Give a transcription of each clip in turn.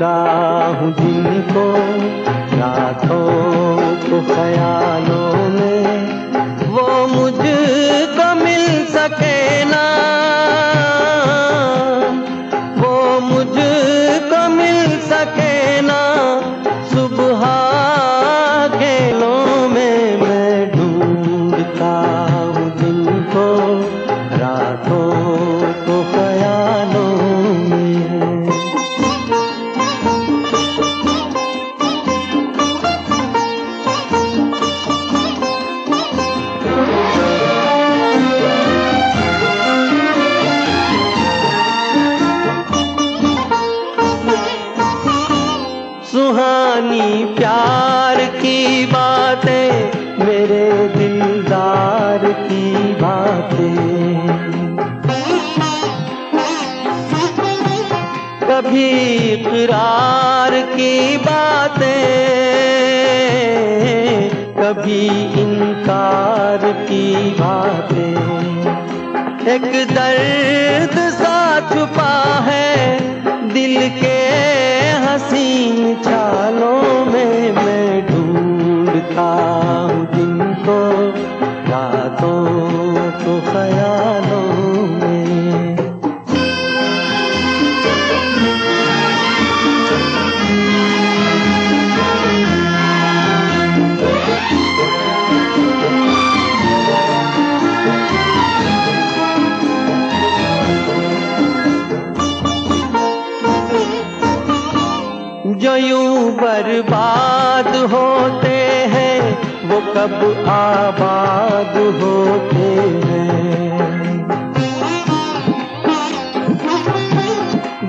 ढूंढता हूँ जिनको, रातों को ख्यालों में। वो मुझको मिल सके ना। वो मुझको मिल सके ना। सुबह खेलों में मैं ढूंढता हूँ जिनको, रातों कभी इकरार की बातें, कभी इनकार की बातें। एक दर्द सा छुपा है दिल के हसीन चालों में मैं ढूंढता हूँ जिनको जो यूँ बर्बाद होते हैं वो कब आबाद होते हैं।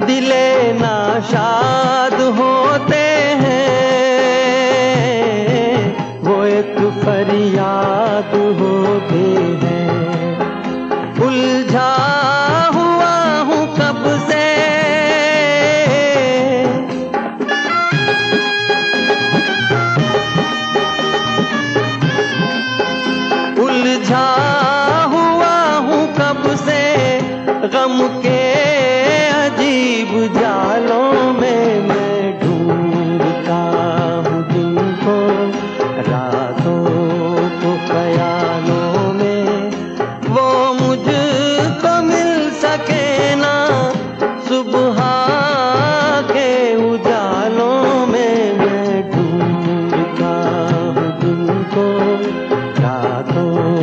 दिले नाशा Oh.